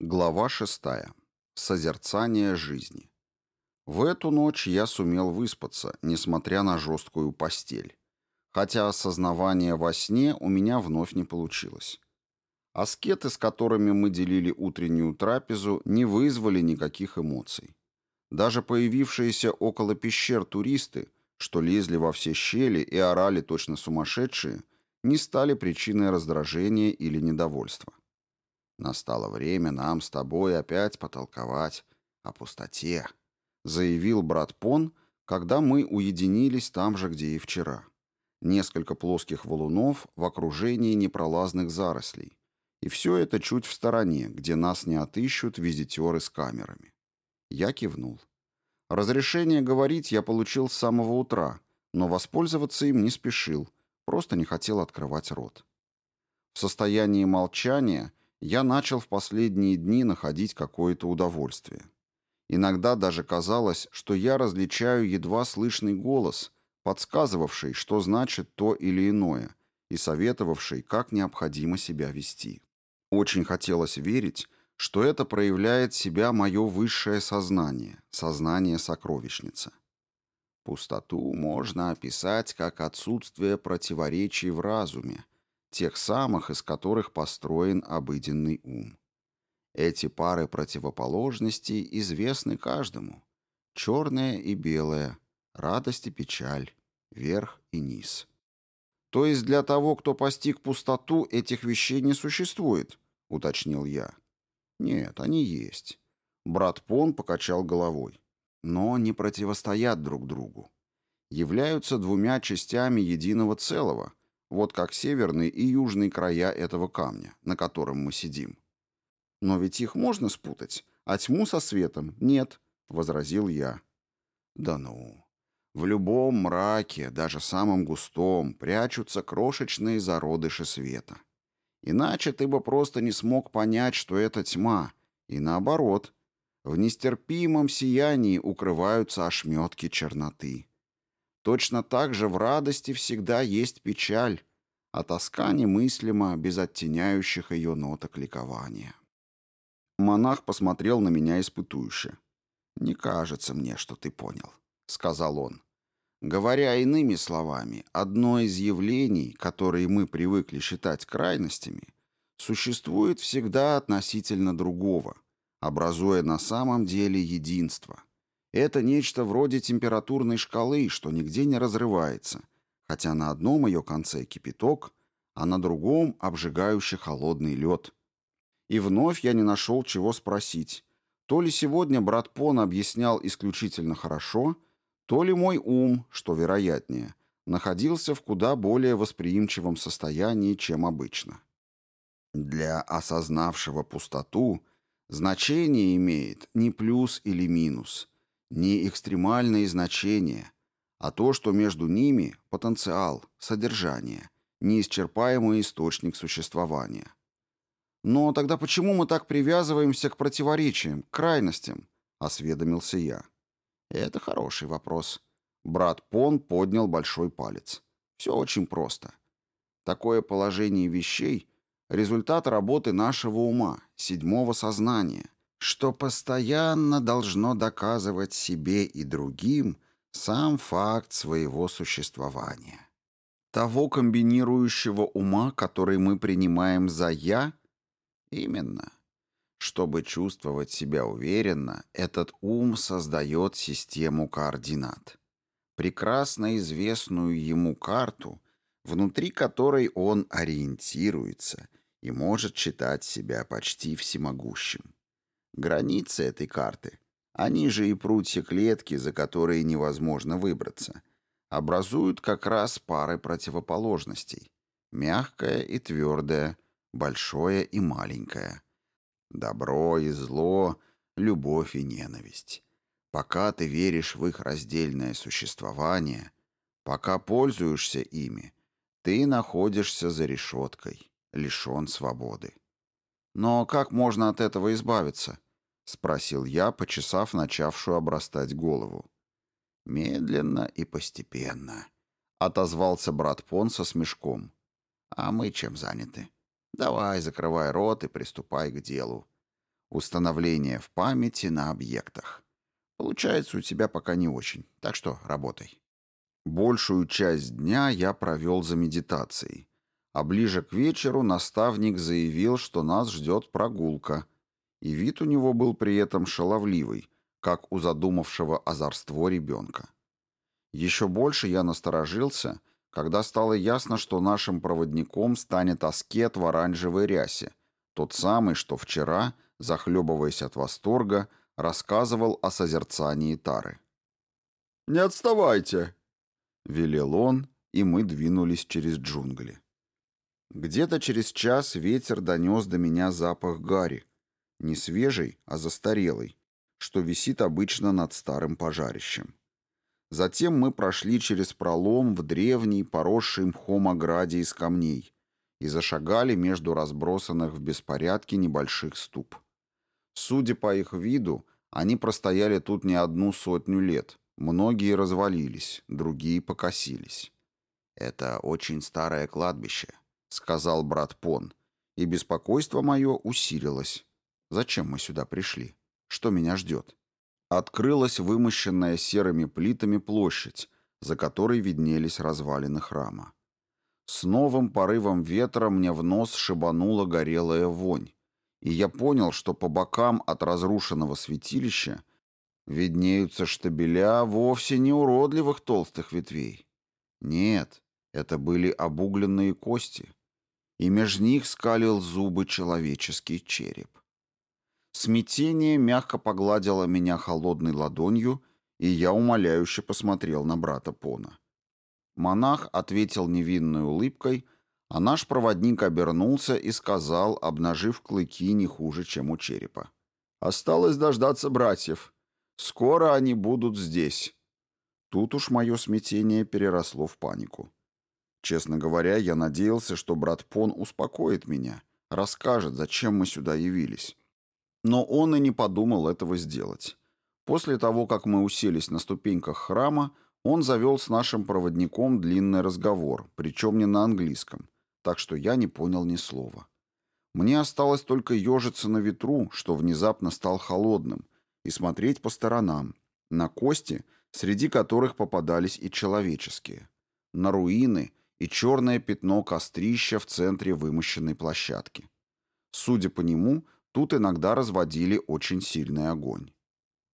Глава 6. Созерцание жизни. В эту ночь я сумел выспаться, несмотря на жесткую постель. Хотя осознавание во сне у меня вновь не получилось. Аскеты, с которыми мы делили утреннюю трапезу, не вызвали никаких эмоций. Даже появившиеся около пещер туристы, что лезли во все щели и орали точно сумасшедшие, не стали причиной раздражения или недовольства. Настало время нам с тобой опять потолковать о пустоте», — заявил брат Пон, когда мы уединились там же, где и вчера. Несколько плоских валунов в окружении непролазных зарослей. И все это чуть в стороне, где нас не отыщут визитеры с камерами. Я кивнул. Разрешение говорить я получил с самого утра, но воспользоваться им не спешил, просто не хотел открывать рот. В состоянии молчания — я начал в последние дни находить какое-то удовольствие. Иногда даже казалось, что я различаю едва слышный голос, подсказывавший, что значит то или иное, и советовавший, как необходимо себя вести. Очень хотелось верить, что это проявляет себя мое высшее сознание, сознание сокровищницы. Пустоту можно описать как отсутствие противоречий в разуме – тех самых, из которых построен обыденный ум. Эти пары противоположностей известны каждому. Черное и белое, радость и печаль, верх и низ. То есть для того, кто постиг пустоту, этих вещей не существует, уточнил я. Нет, они есть. Брат Пон покачал головой. Но не противостоят друг другу. Являются двумя частями единого целого — вот как северный и южный края этого камня, на котором мы сидим. Но ведь их можно спутать, а тьму со светом нет, — возразил я. Да ну! В любом мраке, даже самом густом, прячутся крошечные зародыши света. Иначе ты бы просто не смог понять, что это тьма, и наоборот. В нестерпимом сиянии укрываются ошметки черноты. Точно так же в радости всегда есть печаль, а тоска немыслима без оттеняющих ее ноток ликования. Монах посмотрел на меня испытующе. «Не кажется мне, что ты понял», — сказал он. Говоря иными словами, одно из явлений, которые мы привыкли считать крайностями, существует всегда относительно другого, образуя на самом деле единство. Это нечто вроде температурной шкалы, что нигде не разрывается, хотя на одном ее конце кипяток, а на другом обжигающий холодный лед. И вновь я не нашел чего спросить. То ли сегодня брат Пон объяснял исключительно хорошо, то ли мой ум, что вероятнее, находился в куда более восприимчивом состоянии, чем обычно. Для осознавшего пустоту значение имеет не плюс или минус – не экстремальные значения, а то, что между ними – потенциал, содержание, неисчерпаемый источник существования. «Но тогда почему мы так привязываемся к противоречиям, к крайностям?» – осведомился я. «Это хороший вопрос». Брат Пон поднял большой палец. «Все очень просто. Такое положение вещей – результат работы нашего ума, седьмого сознания что постоянно должно доказывать себе и другим сам факт своего существования. Того комбинирующего ума, который мы принимаем за «я»? Именно. Чтобы чувствовать себя уверенно, этот ум создает систему координат. Прекрасно известную ему карту, внутри которой он ориентируется и может считать себя почти всемогущим границы этой карты, они же и прутья клетки, за которые невозможно выбраться, образуют как раз пары противоположностей. Мягкое и твердое, большое и маленькое. Добро и зло, любовь и ненависть. Пока ты веришь в их раздельное существование, пока пользуешься ими, ты находишься за решеткой, лишен свободы. Но как можно от этого избавиться? — спросил я, почесав начавшую обрастать голову. «Медленно и постепенно», — отозвался брат Понса с мешком. «А мы чем заняты? Давай, закрывай рот и приступай к делу. Установление в памяти на объектах. Получается у тебя пока не очень, так что работай». Большую часть дня я провел за медитацией, а ближе к вечеру наставник заявил, что нас ждет прогулка — и вид у него был при этом шаловливый, как у задумавшего озорство ребенка. Еще больше я насторожился, когда стало ясно, что нашим проводником станет аскет в оранжевой рясе, тот самый, что вчера, захлебываясь от восторга, рассказывал о созерцании Тары. «Не отставайте!» — велел он, и мы двинулись через джунгли. Где-то через час ветер донес до меня запах гари — не свежей, а застарелой, что висит обычно над старым пожарищем. Затем мы прошли через пролом в древней, поросшей мхом ограде из камней и зашагали между разбросанных в беспорядке небольших ступ. Судя по их виду, они простояли тут не одну сотню лет. Многие развалились, другие покосились. «Это очень старое кладбище», — сказал брат Пон, и беспокойство мое усилилось. Зачем мы сюда пришли? Что меня ждет? Открылась вымощенная серыми плитами площадь, за которой виднелись развалины храма. С новым порывом ветра мне в нос шибанула горелая вонь, и я понял, что по бокам от разрушенного святилища виднеются штабеля вовсе не уродливых толстых ветвей. Нет, это были обугленные кости, и меж них скалил зубы человеческий череп. Смятение мягко погладило меня холодной ладонью, и я умоляюще посмотрел на брата Пона. Монах ответил невинной улыбкой, а наш проводник обернулся и сказал, обнажив клыки не хуже, чем у черепа. «Осталось дождаться братьев. Скоро они будут здесь». Тут уж мое смятение переросло в панику. Честно говоря, я надеялся, что брат Пон успокоит меня, расскажет, зачем мы сюда явились. Но он и не подумал этого сделать. После того, как мы уселись на ступеньках храма, он завел с нашим проводником длинный разговор, причем не на английском, так что я не понял ни слова. Мне осталось только ежиться на ветру, что внезапно стал холодным, и смотреть по сторонам, на кости, среди которых попадались и человеческие, на руины и черное пятно кострища в центре вымощенной площадки. Судя по нему, Тут иногда разводили очень сильный огонь.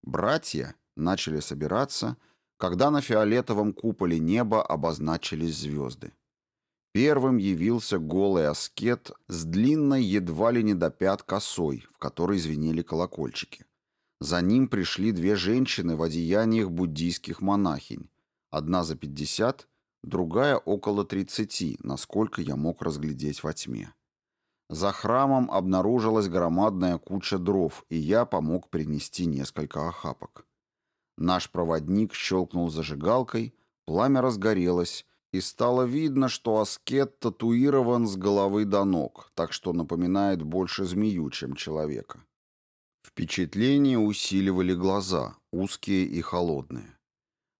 Братья начали собираться, когда на фиолетовом куполе неба обозначились звезды. Первым явился голый аскет с длинной едва ли не до пят косой, в которой звенели колокольчики. За ним пришли две женщины в одеяниях буддийских монахинь, одна за 50, другая около 30, насколько я мог разглядеть во тьме. За храмом обнаружилась громадная куча дров, и я помог принести несколько охапок. Наш проводник щелкнул зажигалкой, пламя разгорелось, и стало видно, что аскет татуирован с головы до ног, так что напоминает больше змею, чем человека. Впечатление усиливали глаза, узкие и холодные.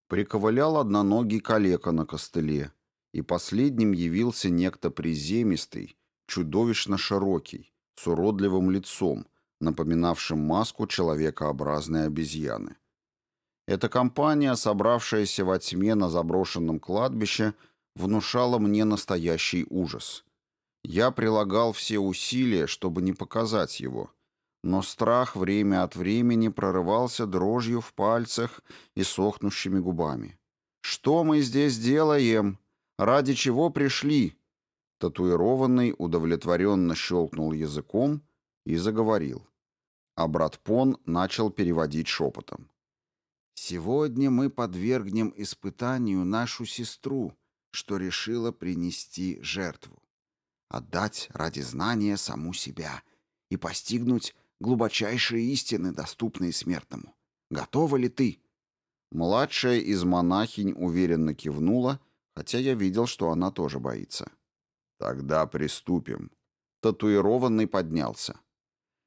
Приковылял одноногий калека на костыле, и последним явился некто приземистый, чудовищно широкий, с уродливым лицом, напоминавшим маску человекообразной обезьяны. Эта компания, собравшаяся во тьме на заброшенном кладбище, внушала мне настоящий ужас. Я прилагал все усилия, чтобы не показать его, но страх время от времени прорывался дрожью в пальцах и сохнущими губами. «Что мы здесь делаем? Ради чего пришли?» Татуированный удовлетворенно щелкнул языком и заговорил. А брат Пон начал переводить шепотом. «Сегодня мы подвергнем испытанию нашу сестру, что решила принести жертву. Отдать ради знания саму себя и постигнуть глубочайшие истины, доступные смертному. Готова ли ты?» Младшая из монахинь уверенно кивнула, хотя я видел, что она тоже боится. Тогда приступим. Татуированный поднялся.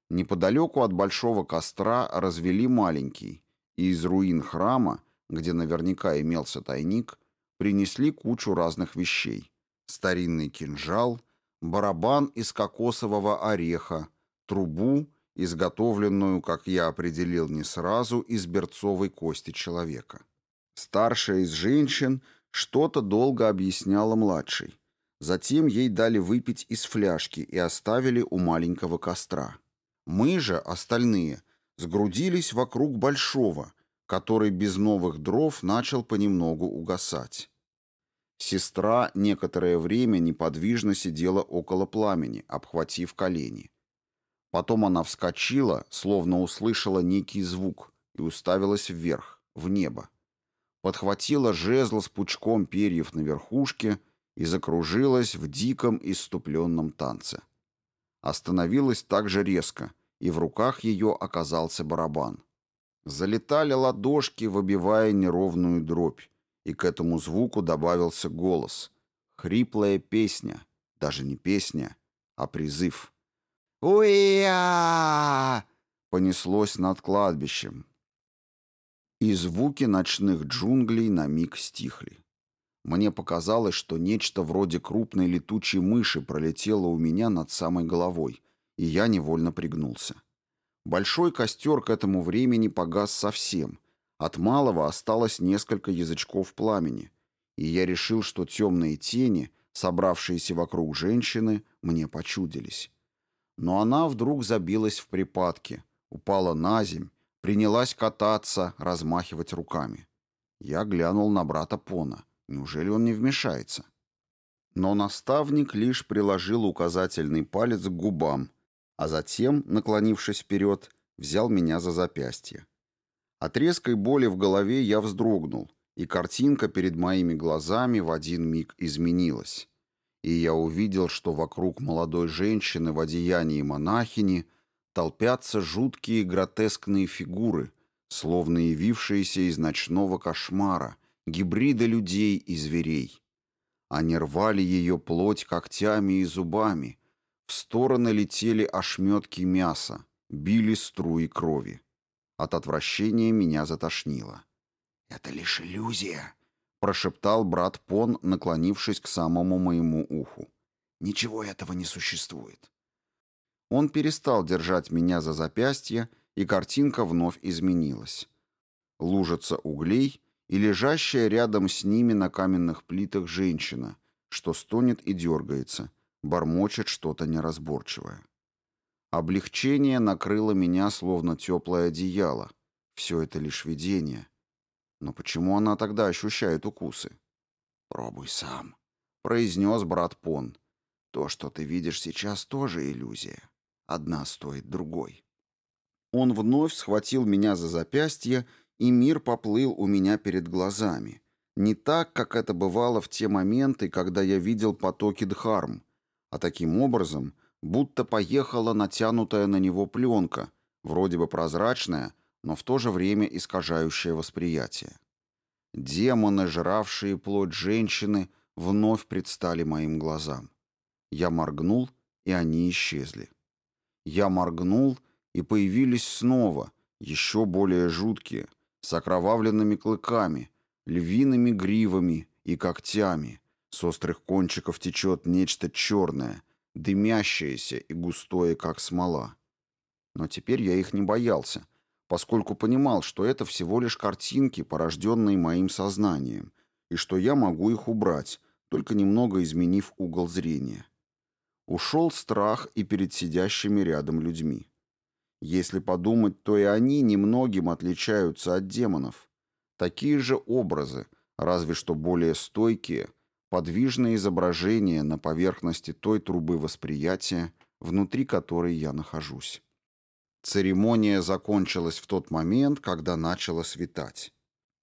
Неподалеку от большого костра развели маленький, и из руин храма, где наверняка имелся тайник, принесли кучу разных вещей. Старинный кинжал, барабан из кокосового ореха, трубу, изготовленную, как я определил не сразу, из берцовой кости человека. Старшая из женщин что-то долго объясняла младшей. Затем ей дали выпить из фляжки и оставили у маленького костра. Мы же, остальные, сгрудились вокруг большого, который без новых дров начал понемногу угасать. Сестра некоторое время неподвижно сидела около пламени, обхватив колени. Потом она вскочила, словно услышала некий звук, и уставилась вверх, в небо. Подхватила жезл с пучком перьев на верхушке и закружилась в диком иступленном танце. Остановилась так же резко, и в руках ее оказался барабан. Залетали ладошки, выбивая неровную дробь, и к этому звуку добавился голос. Хриплая песня, даже не песня, а призыв. «Уя!» понеслось над кладбищем. И звуки ночных джунглей на миг стихли. Мне показалось, что нечто вроде крупной летучей мыши пролетело у меня над самой головой, и я невольно пригнулся. Большой костер к этому времени погас совсем. От малого осталось несколько язычков пламени, и я решил, что темные тени, собравшиеся вокруг женщины, мне почудились. Но она вдруг забилась в припадке, упала на земь, принялась кататься, размахивать руками. Я глянул на брата Пона — Неужели он не вмешается? Но наставник лишь приложил указательный палец к губам, а затем, наклонившись вперед, взял меня за запястье. От резкой боли в голове я вздрогнул, и картинка перед моими глазами в один миг изменилась. И я увидел, что вокруг молодой женщины в одеянии монахини толпятся жуткие гротескные фигуры, словно явившиеся из ночного кошмара — гибрида людей и зверей. Они рвали ее плоть когтями и зубами, в стороны летели ошметки мяса, били струи крови. От отвращения меня затошнило. «Это лишь иллюзия», — прошептал брат Пон, наклонившись к самому моему уху. «Ничего этого не существует». Он перестал держать меня за запястье, и картинка вновь изменилась. Лужица углей — и лежащая рядом с ними на каменных плитах женщина, что стонет и дергается, бормочет что-то неразборчивое. Облегчение накрыло меня, словно теплое одеяло. Все это лишь видение. Но почему она тогда ощущает укусы? «Пробуй сам», — произнес брат Пон. «То, что ты видишь сейчас, тоже иллюзия. Одна стоит другой». Он вновь схватил меня за запястье и и мир поплыл у меня перед глазами. Не так, как это бывало в те моменты, когда я видел потоки дхарм, а таким образом, будто поехала натянутая на него пленка, вроде бы прозрачная, но в то же время искажающая восприятие. Демоны, жравшие плоть женщины, вновь предстали моим глазам. Я моргнул, и они исчезли. Я моргнул, и появились снова, еще более жуткие, с окровавленными клыками, львиными гривами и когтями. С острых кончиков течет нечто черное, дымящееся и густое, как смола. Но теперь я их не боялся, поскольку понимал, что это всего лишь картинки, порожденные моим сознанием, и что я могу их убрать, только немного изменив угол зрения. Ушел страх и перед сидящими рядом людьми. Если подумать, то и они немногим отличаются от демонов. Такие же образы, разве что более стойкие, подвижные изображения на поверхности той трубы восприятия, внутри которой я нахожусь. Церемония закончилась в тот момент, когда начало светать.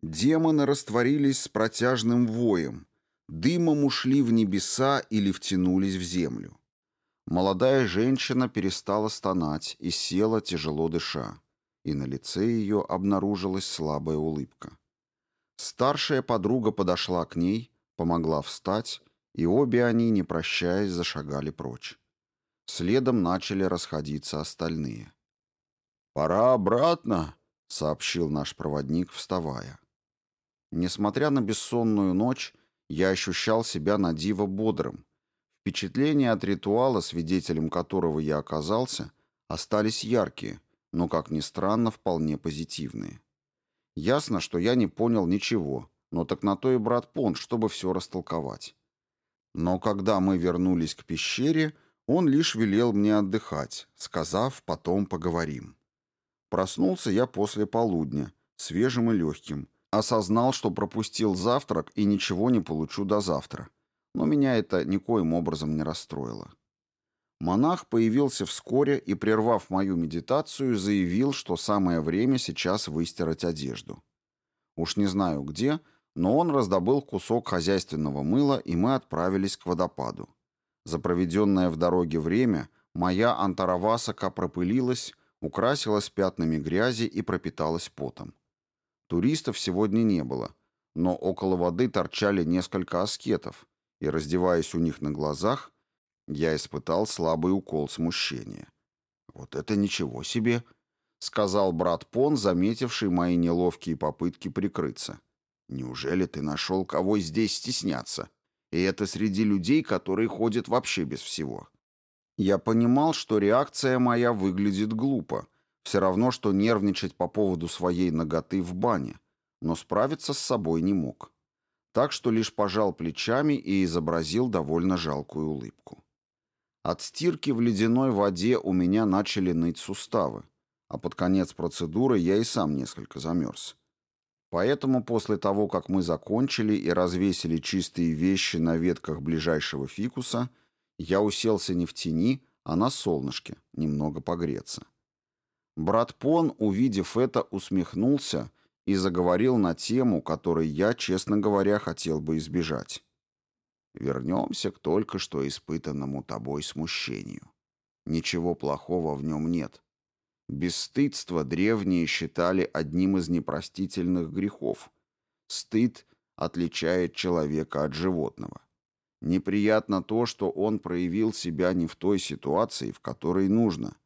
Демоны растворились с протяжным воем, дымом ушли в небеса или втянулись в землю. Молодая женщина перестала стонать и села, тяжело дыша, и на лице ее обнаружилась слабая улыбка. Старшая подруга подошла к ней, помогла встать, и обе они, не прощаясь, зашагали прочь. Следом начали расходиться остальные. «Пора обратно», — сообщил наш проводник, вставая. Несмотря на бессонную ночь, я ощущал себя на диво бодрым — Впечатления от ритуала, свидетелем которого я оказался, остались яркие, но, как ни странно, вполне позитивные. Ясно, что я не понял ничего, но так на то и брат Пон, чтобы все растолковать. Но когда мы вернулись к пещере, он лишь велел мне отдыхать, сказав «потом поговорим». Проснулся я после полудня, свежим и легким, осознал, что пропустил завтрак и ничего не получу до завтра – но меня это никоим образом не расстроило. Монах появился вскоре и, прервав мою медитацию, заявил, что самое время сейчас выстирать одежду. Уж не знаю где, но он раздобыл кусок хозяйственного мыла, и мы отправились к водопаду. За проведенное в дороге время моя антаравасака пропылилась, украсилась пятнами грязи и пропиталась потом. Туристов сегодня не было, но около воды торчали несколько аскетов – и, раздеваясь у них на глазах, я испытал слабый укол смущения. «Вот это ничего себе!» — сказал брат Пон, заметивший мои неловкие попытки прикрыться. «Неужели ты нашел кого здесь стесняться? И это среди людей, которые ходят вообще без всего». Я понимал, что реакция моя выглядит глупо. Все равно, что нервничать по поводу своей ноготы в бане. Но справиться с собой не мог так что лишь пожал плечами и изобразил довольно жалкую улыбку. От стирки в ледяной воде у меня начали ныть суставы, а под конец процедуры я и сам несколько замерз. Поэтому после того, как мы закончили и развесили чистые вещи на ветках ближайшего фикуса, я уселся не в тени, а на солнышке, немного погреться. Брат Пон, увидев это, усмехнулся — и заговорил на тему, которой я, честно говоря, хотел бы избежать. Вернемся к только что испытанному тобой смущению. Ничего плохого в нем нет. Бесстыдство древние считали одним из непростительных грехов. Стыд отличает человека от животного. Неприятно то, что он проявил себя не в той ситуации, в которой нужно.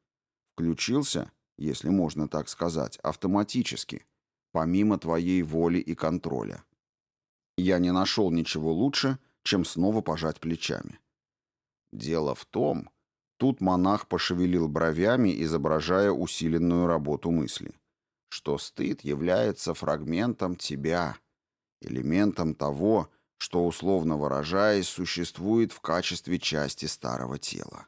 Включился, если можно так сказать, автоматически – помимо твоей воли и контроля. Я не нашел ничего лучше, чем снова пожать плечами. Дело в том, тут монах пошевелил бровями, изображая усиленную работу мысли, что стыд является фрагментом тебя, элементом того, что, условно выражаясь, существует в качестве части старого тела.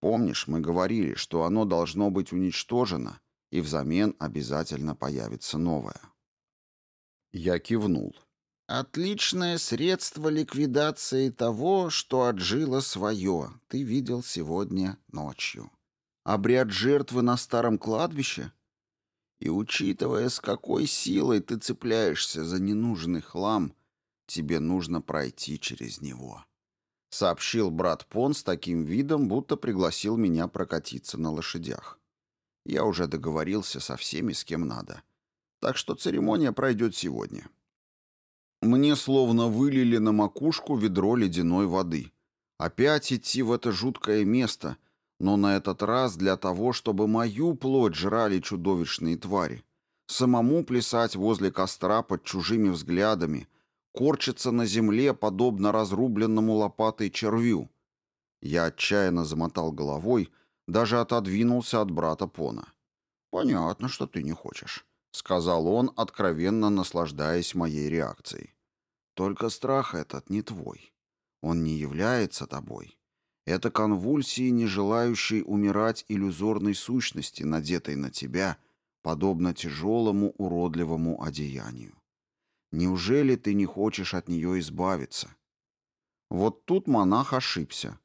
Помнишь, мы говорили, что оно должно быть уничтожено – и взамен обязательно появится новое. Я кивнул. «Отличное средство ликвидации того, что отжило свое, ты видел сегодня ночью. Обряд жертвы на старом кладбище? И учитывая, с какой силой ты цепляешься за ненужный хлам, тебе нужно пройти через него», — сообщил брат Пон с таким видом, будто пригласил меня прокатиться на лошадях. Я уже договорился со всеми, с кем надо. Так что церемония пройдет сегодня. Мне словно вылили на макушку ведро ледяной воды. Опять идти в это жуткое место, но на этот раз для того, чтобы мою плоть жрали чудовищные твари. Самому плясать возле костра под чужими взглядами, корчиться на земле, подобно разрубленному лопатой червю. Я отчаянно замотал головой, даже отодвинулся от брата Пона. «Понятно, что ты не хочешь», — сказал он, откровенно наслаждаясь моей реакцией. «Только страх этот не твой. Он не является тобой. Это конвульсии, не желающей умирать иллюзорной сущности, надетой на тебя, подобно тяжелому уродливому одеянию. Неужели ты не хочешь от нее избавиться?» Вот тут монах ошибся.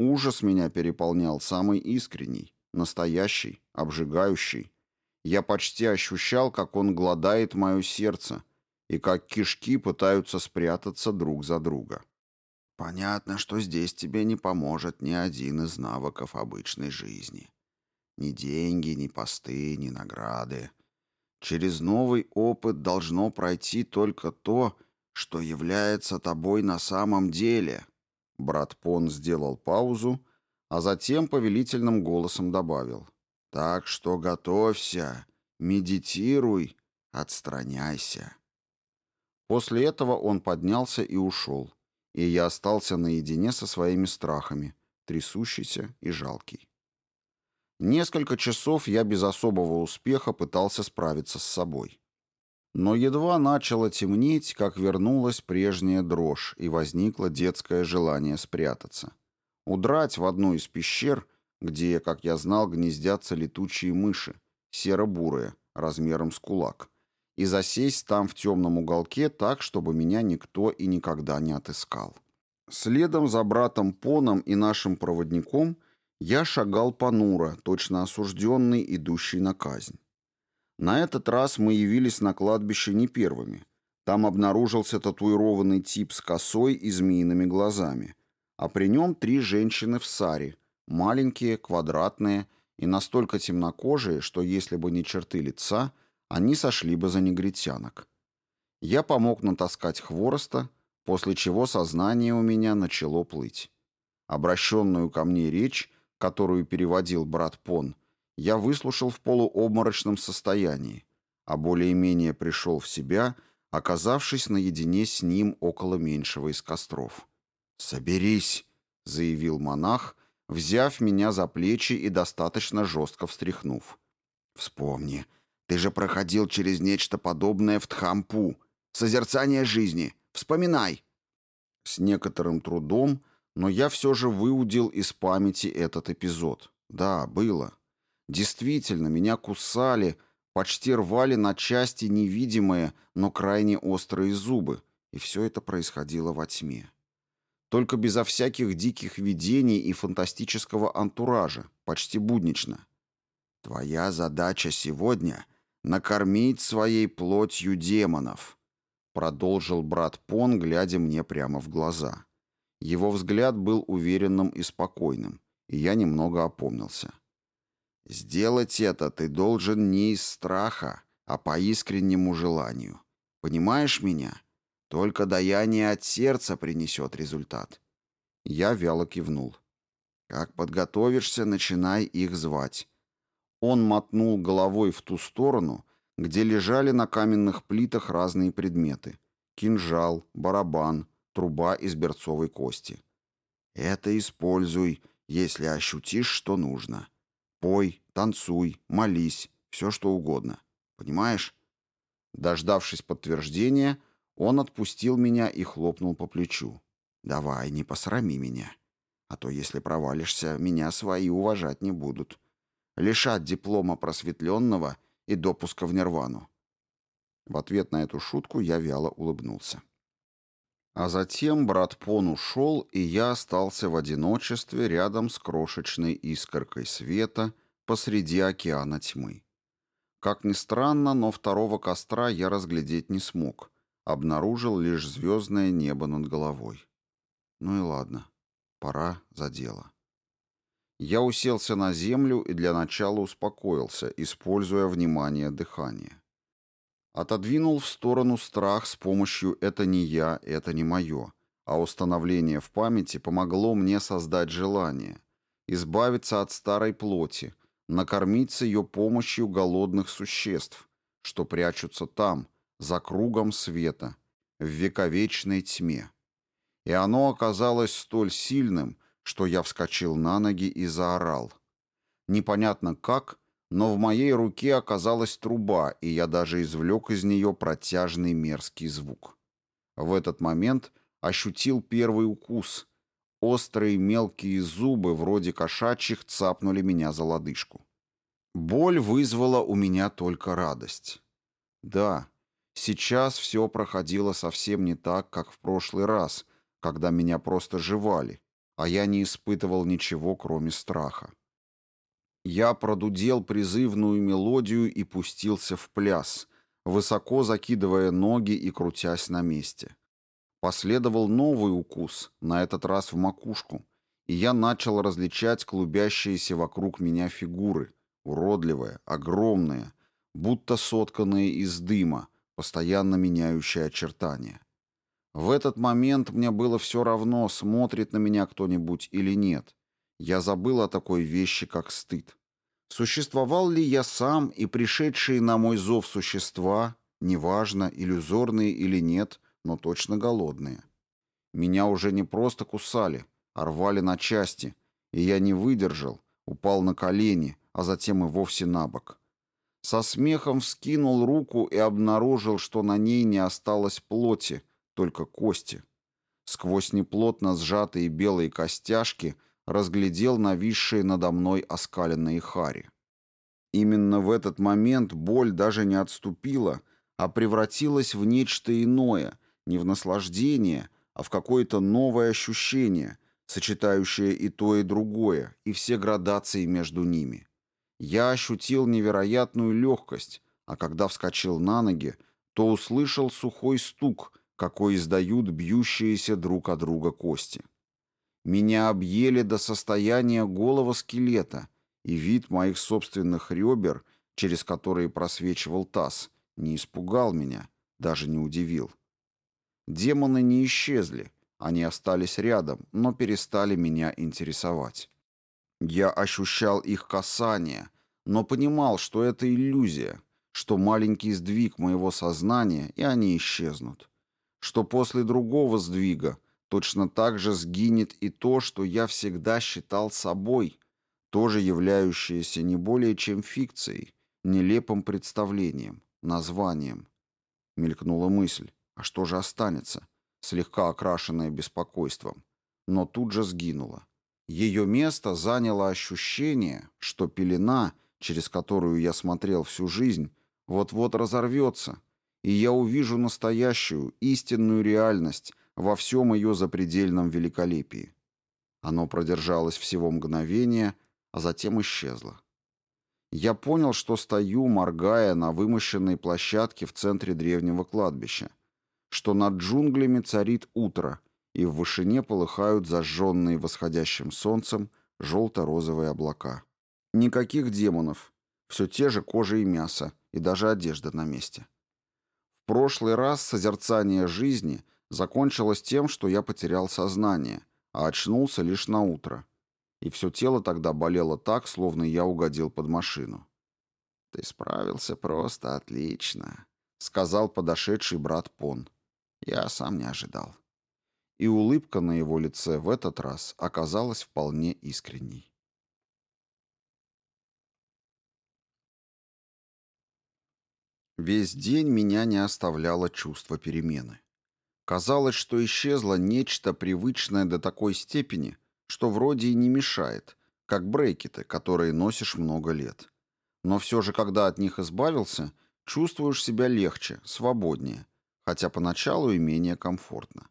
Ужас меня переполнял самый искренний, настоящий, обжигающий. Я почти ощущал, как он гладает мое сердце и как кишки пытаются спрятаться друг за друга. Понятно, что здесь тебе не поможет ни один из навыков обычной жизни. Ни деньги, ни посты, ни награды. Через новый опыт должно пройти только то, что является тобой на самом деле — Брат Пон сделал паузу, а затем повелительным голосом добавил. «Так что готовься, медитируй, отстраняйся». После этого он поднялся и ушел, и я остался наедине со своими страхами, трясущийся и жалкий. Несколько часов я без особого успеха пытался справиться с собой. Но едва начало темнеть, как вернулась прежняя дрожь, и возникло детское желание спрятаться. Удрать в одну из пещер, где, как я знал, гнездятся летучие мыши, серо-бурые, размером с кулак, и засесть там в темном уголке так, чтобы меня никто и никогда не отыскал. Следом за братом Поном и нашим проводником я шагал понуро, точно осужденный, идущий на казнь. На этот раз мы явились на кладбище не первыми. Там обнаружился татуированный тип с косой и змеиными глазами. А при нем три женщины в саре, маленькие, квадратные и настолько темнокожие, что если бы не черты лица, они сошли бы за негритянок. Я помог натаскать хвороста, после чего сознание у меня начало плыть. Обращенную ко мне речь, которую переводил брат Пон, я выслушал в полуобморочном состоянии, а более-менее пришел в себя, оказавшись наедине с ним около меньшего из костров. «Соберись!» — заявил монах, взяв меня за плечи и достаточно жестко встряхнув. «Вспомни, ты же проходил через нечто подобное в Тхампу. Созерцание жизни. Вспоминай!» С некоторым трудом, но я все же выудил из памяти этот эпизод. Да, было. Действительно, меня кусали, почти рвали на части невидимые, но крайне острые зубы, и все это происходило во тьме. Только безо всяких диких видений и фантастического антуража, почти буднично. Твоя задача сегодня — накормить своей плотью демонов, продолжил брат Пон, глядя мне прямо в глаза. Его взгляд был уверенным и спокойным, и я немного опомнился. Сделать это ты должен не из страха, а по искреннему желанию. Понимаешь меня? Только даяние от сердца принесет результат. Я вяло кивнул. Как подготовишься, начинай их звать. Он мотнул головой в ту сторону, где лежали на каменных плитах разные предметы. Кинжал, барабан, труба из берцовой кости. Это используй, если ощутишь, что нужно. Пой, танцуй, молись, все что угодно. Понимаешь? Дождавшись подтверждения, он отпустил меня и хлопнул по плечу. «Давай, не посрами меня. А то, если провалишься, меня свои уважать не будут. лишат диплома просветленного и допуска в нирвану». В ответ на эту шутку я вяло улыбнулся. А затем брат Пон ушел, и я остался в одиночестве рядом с крошечной искоркой света посреди океана тьмы. Как ни странно, но второго костра я разглядеть не смог. Обнаружил лишь звездное небо над головой. Ну и ладно, пора за дело. Я уселся на землю и для начала успокоился, используя внимание дыхания отодвинул в сторону страх с помощью «это не я, это не мое», а установление в памяти помогло мне создать желание, избавиться от старой плоти, накормиться ее помощью голодных существ, что прячутся там, за кругом света, в вековечной тьме. И оно оказалось столь сильным, что я вскочил на ноги и заорал. Непонятно как, но в моей руке оказалась труба, и я даже извлек из нее протяжный мерзкий звук. В этот момент ощутил первый укус. Острые мелкие зубы, вроде кошачьих, цапнули меня за лодыжку. Боль вызвала у меня только радость. Да, сейчас все проходило совсем не так, как в прошлый раз, когда меня просто жевали, а я не испытывал ничего, кроме страха. Я продудел призывную мелодию и пустился в пляс, высоко закидывая ноги и крутясь на месте. Последовал новый укус, на этот раз в макушку, и я начал различать клубящиеся вокруг меня фигуры, уродливые, огромные, будто сотканные из дыма, постоянно меняющие очертания. В этот момент мне было все равно, смотрит на меня кто-нибудь или нет — я забыл о такой вещи, как стыд. Существовал ли я сам и пришедшие на мой зов существа, неважно, иллюзорные или нет, но точно голодные. Меня уже не просто кусали, а рвали на части, и я не выдержал, упал на колени, а затем и вовсе на бок. Со смехом вскинул руку и обнаружил, что на ней не осталось плоти, только кости. Сквозь неплотно сжатые белые костяшки – разглядел нависшие надо мной оскаленные хари. Именно в этот момент боль даже не отступила, а превратилась в нечто иное, не в наслаждение, а в какое-то новое ощущение, сочетающее и то, и другое, и все градации между ними. Я ощутил невероятную легкость, а когда вскочил на ноги, то услышал сухой стук, какой издают бьющиеся друг о друга кости. Меня объели до состояния голого скелета, и вид моих собственных ребер, через которые просвечивал таз, не испугал меня, даже не удивил. Демоны не исчезли, они остались рядом, но перестали меня интересовать. Я ощущал их касание, но понимал, что это иллюзия, что маленький сдвиг моего сознания, и они исчезнут. Что после другого сдвига – Точно так же сгинет и то, что я всегда считал собой, тоже являющееся не более чем фикцией, нелепым представлением, названием. Мелькнула мысль, а что же останется, слегка окрашенная беспокойством, но тут же сгинула. Ее место заняло ощущение, что пелена, через которую я смотрел всю жизнь, вот-вот разорвется, и я увижу настоящую, истинную реальность, во всем ее запредельном великолепии. Оно продержалось всего мгновение, а затем исчезло. Я понял, что стою, моргая, на вымощенной площадке в центре древнего кладбища, что над джунглями царит утро, и в вышине полыхают зажженные восходящим солнцем желто-розовые облака. Никаких демонов, все те же кожа и мясо, и даже одежда на месте. В прошлый раз созерцание жизни — закончилось тем, что я потерял сознание, а очнулся лишь на утро. И все тело тогда болело так, словно я угодил под машину. «Ты справился просто отлично», — сказал подошедший брат Пон. «Я сам не ожидал». И улыбка на его лице в этот раз оказалась вполне искренней. Весь день меня не оставляло чувство перемены. Казалось, что исчезло нечто привычное до такой степени, что вроде и не мешает, как брекеты, которые носишь много лет. Но все же, когда от них избавился, чувствуешь себя легче, свободнее, хотя поначалу и менее комфортно.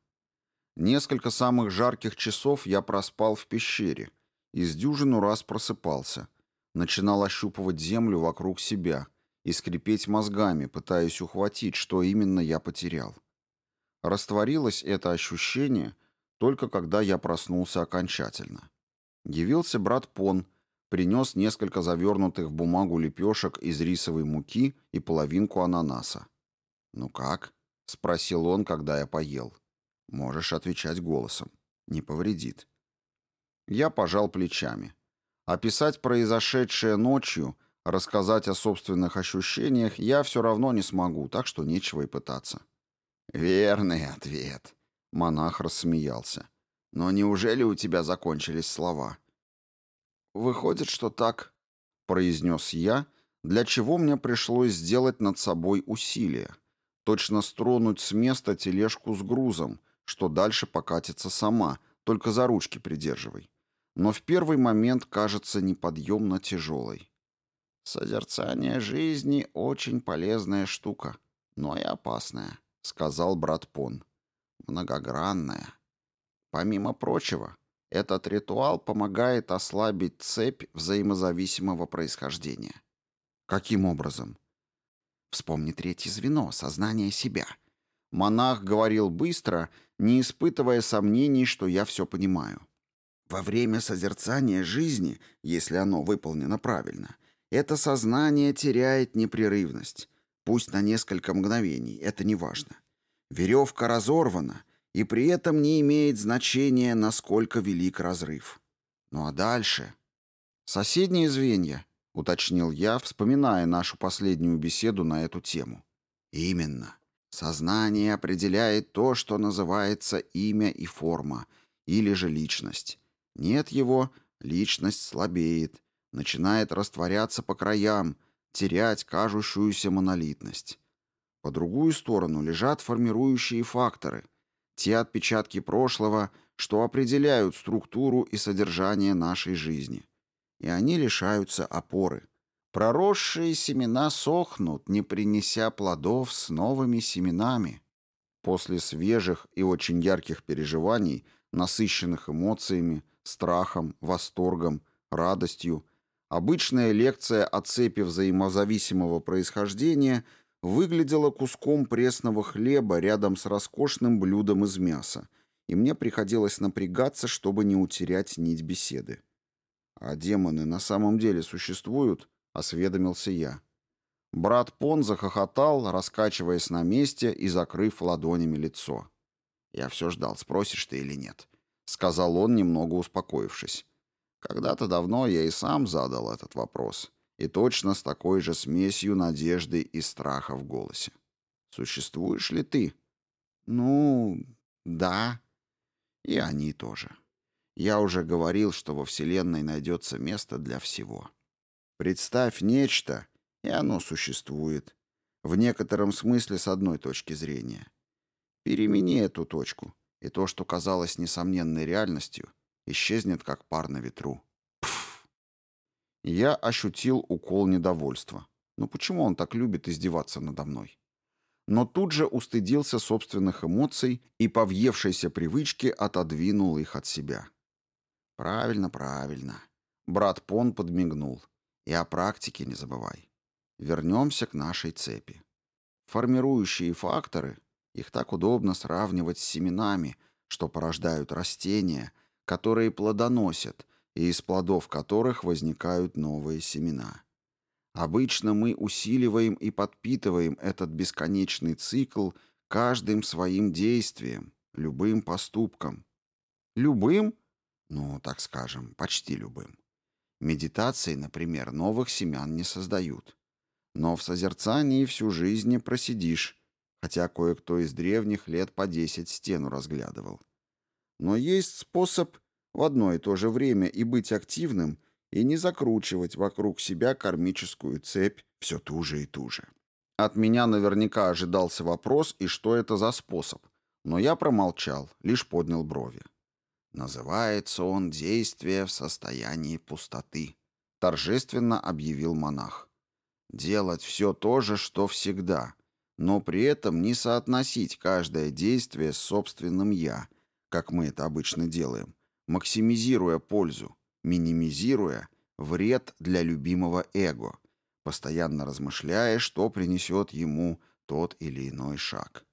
Несколько самых жарких часов я проспал в пещере и с дюжину раз просыпался, начинал ощупывать землю вокруг себя и скрипеть мозгами, пытаясь ухватить, что именно я потерял. Растворилось это ощущение только когда я проснулся окончательно. Явился брат Пон, принес несколько завернутых в бумагу лепешек из рисовой муки и половинку ананаса. «Ну как?» — спросил он, когда я поел. «Можешь отвечать голосом. Не повредит». Я пожал плечами. Описать произошедшее ночью, рассказать о собственных ощущениях я все равно не смогу, так что нечего и пытаться. «Верный ответ», — монах рассмеялся. «Но неужели у тебя закончились слова?» «Выходит, что так», — произнес я, для чего мне пришлось сделать над собой усилие. Точно стронуть с места тележку с грузом, что дальше покатится сама, только за ручки придерживай. Но в первый момент кажется неподъемно тяжелой. Созерцание жизни — очень полезная штука, но и опасная. — сказал брат Пон. «Многогранная. Помимо прочего, этот ритуал помогает ослабить цепь взаимозависимого происхождения». «Каким образом?» «Вспомни третье звено — сознание себя». Монах говорил быстро, не испытывая сомнений, что я все понимаю. Во время созерцания жизни, если оно выполнено правильно, это сознание теряет непрерывность пусть на несколько мгновений, это не важно. Веревка разорвана, и при этом не имеет значения, насколько велик разрыв. Ну а дальше? Соседние звенья, уточнил я, вспоминая нашу последнюю беседу на эту тему. Именно. Сознание определяет то, что называется имя и форма, или же личность. Нет его, личность слабеет, начинает растворяться по краям – терять кажущуюся монолитность. По другую сторону лежат формирующие факторы, те отпечатки прошлого, что определяют структуру и содержание нашей жизни. И они лишаются опоры. Проросшие семена сохнут, не принеся плодов с новыми семенами. После свежих и очень ярких переживаний, насыщенных эмоциями, страхом, восторгом, радостью, Обычная лекция о цепи взаимозависимого происхождения выглядела куском пресного хлеба рядом с роскошным блюдом из мяса, и мне приходилось напрягаться, чтобы не утерять нить беседы. «А демоны на самом деле существуют?» — осведомился я. Брат Пон захохотал, раскачиваясь на месте и закрыв ладонями лицо. «Я все ждал, спросишь ты или нет», — сказал он, немного успокоившись. Когда-то давно я и сам задал этот вопрос, и точно с такой же смесью надежды и страха в голосе. «Существуешь ли ты?» «Ну, да». И они тоже. Я уже говорил, что во Вселенной найдется место для всего. Представь нечто, и оно существует. В некотором смысле с одной точки зрения. Перемени эту точку, и то, что казалось несомненной реальностью — исчезнет, как пар на ветру. Пф. Я ощутил укол недовольства. Ну почему он так любит издеваться надо мной? Но тут же устыдился собственных эмоций и по въевшейся привычке отодвинул их от себя. Правильно, правильно. Брат Пон подмигнул. И о практике не забывай. Вернемся к нашей цепи. Формирующие факторы, их так удобно сравнивать с семенами, что порождают растения – которые плодоносят, и из плодов которых возникают новые семена. Обычно мы усиливаем и подпитываем этот бесконечный цикл каждым своим действием, любым поступком. Любым? Ну, так скажем, почти любым. Медитации, например, новых семян не создают. Но в созерцании всю жизнь не просидишь, хотя кое-кто из древних лет по десять стену разглядывал. Но есть способ в одно и то же время и быть активным, и не закручивать вокруг себя кармическую цепь все туже и туже. От меня наверняка ожидался вопрос, и что это за способ, но я промолчал, лишь поднял брови. «Называется он «Действие в состоянии пустоты», — торжественно объявил монах. «Делать все то же, что всегда, но при этом не соотносить каждое действие с собственным «я», как мы это обычно делаем, максимизируя пользу, минимизируя вред для любимого эго, постоянно размышляя, что принесет ему тот или иной шаг.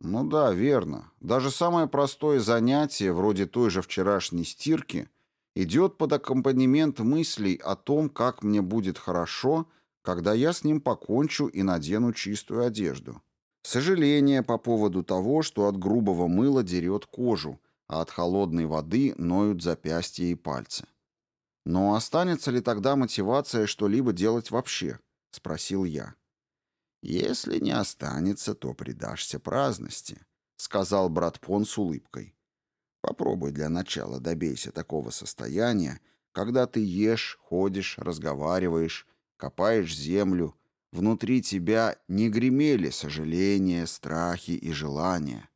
Ну да, верно. Даже самое простое занятие, вроде той же вчерашней стирки, идет под аккомпанемент мыслей о том, как мне будет хорошо, когда я с ним покончу и надену чистую одежду. Сожаление по поводу того, что от грубого мыла дерет кожу, а от холодной воды ноют запястья и пальцы. «Но останется ли тогда мотивация что-либо делать вообще?» — спросил я. «Если не останется, то предашься праздности», — сказал брат Пон с улыбкой. «Попробуй для начала добейся такого состояния, когда ты ешь, ходишь, разговариваешь, копаешь землю, Внутри тебя не гремели сожаления, страхи и желания,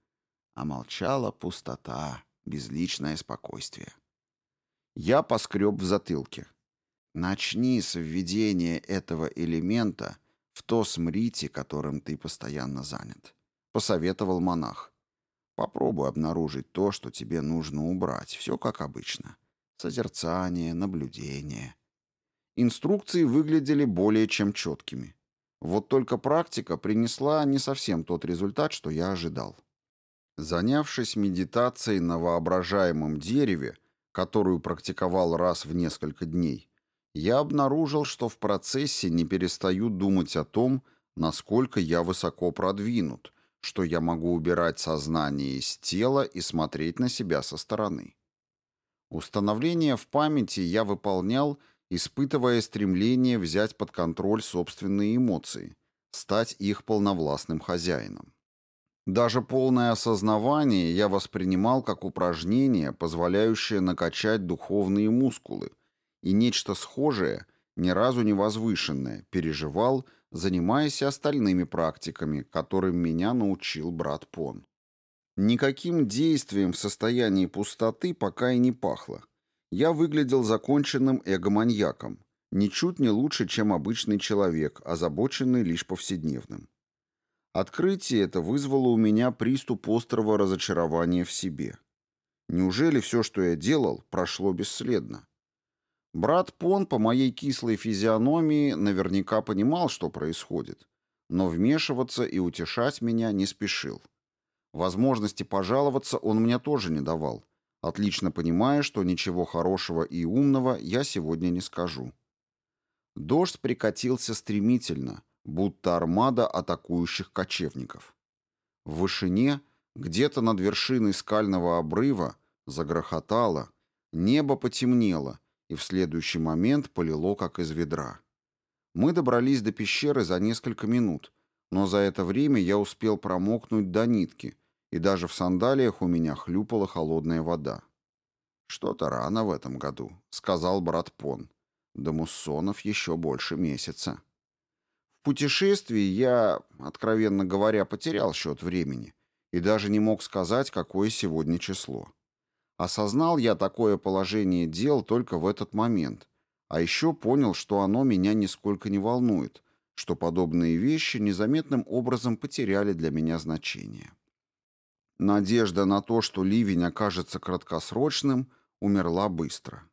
а молчала пустота, безличное спокойствие. Я поскреб в затылке. Начни с введения этого элемента в то смрите, которым ты постоянно занят, — посоветовал монах. Попробуй обнаружить то, что тебе нужно убрать, все как обычно. Созерцание, наблюдение. Инструкции выглядели более чем четкими. Вот только практика принесла не совсем тот результат, что я ожидал. Занявшись медитацией на воображаемом дереве, которую практиковал раз в несколько дней, я обнаружил, что в процессе не перестаю думать о том, насколько я высоко продвинут, что я могу убирать сознание из тела и смотреть на себя со стороны. Установление в памяти я выполнял – испытывая стремление взять под контроль собственные эмоции, стать их полновластным хозяином. Даже полное осознавание я воспринимал как упражнение, позволяющее накачать духовные мускулы, и нечто схожее, ни разу не возвышенное, переживал, занимаясь остальными практиками, которым меня научил брат Пон. Никаким действием в состоянии пустоты пока и не пахло – я выглядел законченным эго-маньяком, ничуть не лучше, чем обычный человек, озабоченный лишь повседневным. Открытие это вызвало у меня приступ острого разочарования в себе. Неужели все, что я делал, прошло бесследно? Брат Пон по моей кислой физиономии наверняка понимал, что происходит, но вмешиваться и утешать меня не спешил. Возможности пожаловаться он мне тоже не давал – Отлично понимая, что ничего хорошего и умного я сегодня не скажу. Дождь прикатился стремительно, будто армада атакующих кочевников. В вышине, где-то над вершиной скального обрыва, загрохотало, небо потемнело, и в следующий момент полило, как из ведра. Мы добрались до пещеры за несколько минут, но за это время я успел промокнуть до нитки – и даже в сандалиях у меня хлюпала холодная вода. «Что-то рано в этом году», — сказал брат Пон. «До муссонов еще больше месяца». В путешествии я, откровенно говоря, потерял счет времени и даже не мог сказать, какое сегодня число. Осознал я такое положение дел только в этот момент, а еще понял, что оно меня нисколько не волнует, что подобные вещи незаметным образом потеряли для меня значение. Надежда на то, что ливень окажется краткосрочным, умерла быстро.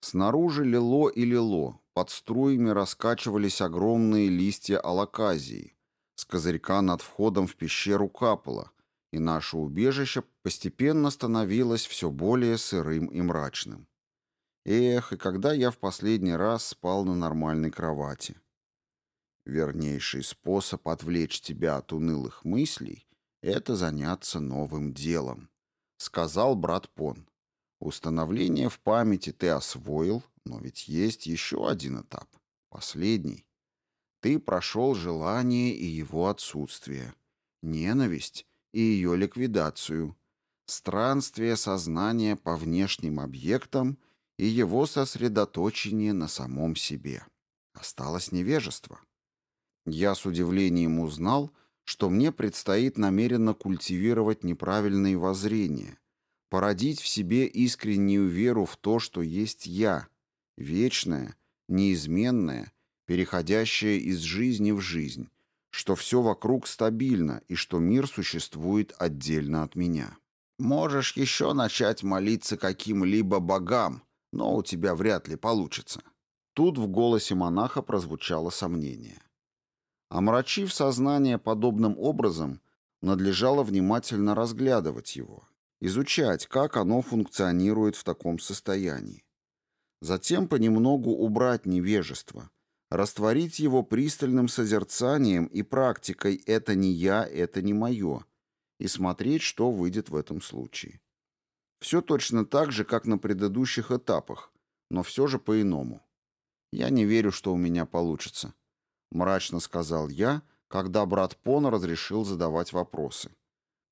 Снаружи лило и лило, под струями раскачивались огромные листья алаказии. С козырька над входом в пещеру капало, и наше убежище постепенно становилось все более сырым и мрачным. Эх, и когда я в последний раз спал на нормальной кровати? Вернейший способ отвлечь тебя от унылых мыслей это заняться новым делом», — сказал брат Пон. «Установление в памяти ты освоил, но ведь есть еще один этап, последний. Ты прошел желание и его отсутствие, ненависть и ее ликвидацию, странствие сознания по внешним объектам и его сосредоточение на самом себе. Осталось невежество». Я с удивлением узнал, что что мне предстоит намеренно культивировать неправильные воззрения, породить в себе искреннюю веру в то, что есть «я», вечное, неизменное, переходящее из жизни в жизнь, что все вокруг стабильно и что мир существует отдельно от меня. Можешь еще начать молиться каким-либо богам, но у тебя вряд ли получится. Тут в голосе монаха прозвучало сомнение. Омрачив сознание подобным образом, надлежало внимательно разглядывать его, изучать, как оно функционирует в таком состоянии. Затем понемногу убрать невежество, растворить его пристальным созерцанием и практикой «это не я, это не мое», и смотреть, что выйдет в этом случае. Все точно так же, как на предыдущих этапах, но все же по-иному. Я не верю, что у меня получится мрачно сказал я, когда брат Пон разрешил задавать вопросы.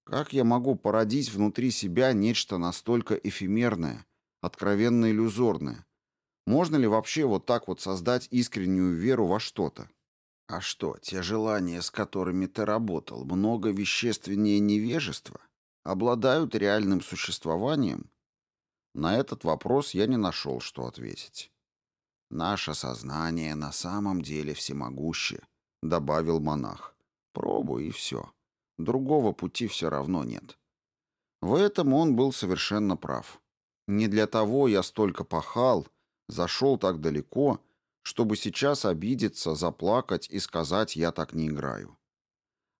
Как я могу породить внутри себя нечто настолько эфемерное, откровенно иллюзорное? Можно ли вообще вот так вот создать искреннюю веру во что-то? А что, те желания, с которыми ты работал, много вещественнее невежества, обладают реальным существованием? На этот вопрос я не нашел, что ответить. «Наше сознание на самом деле всемогуще», — добавил монах. «Пробуй и все. Другого пути все равно нет». В этом он был совершенно прав. Не для того я столько пахал, зашел так далеко, чтобы сейчас обидеться, заплакать и сказать «я так не играю».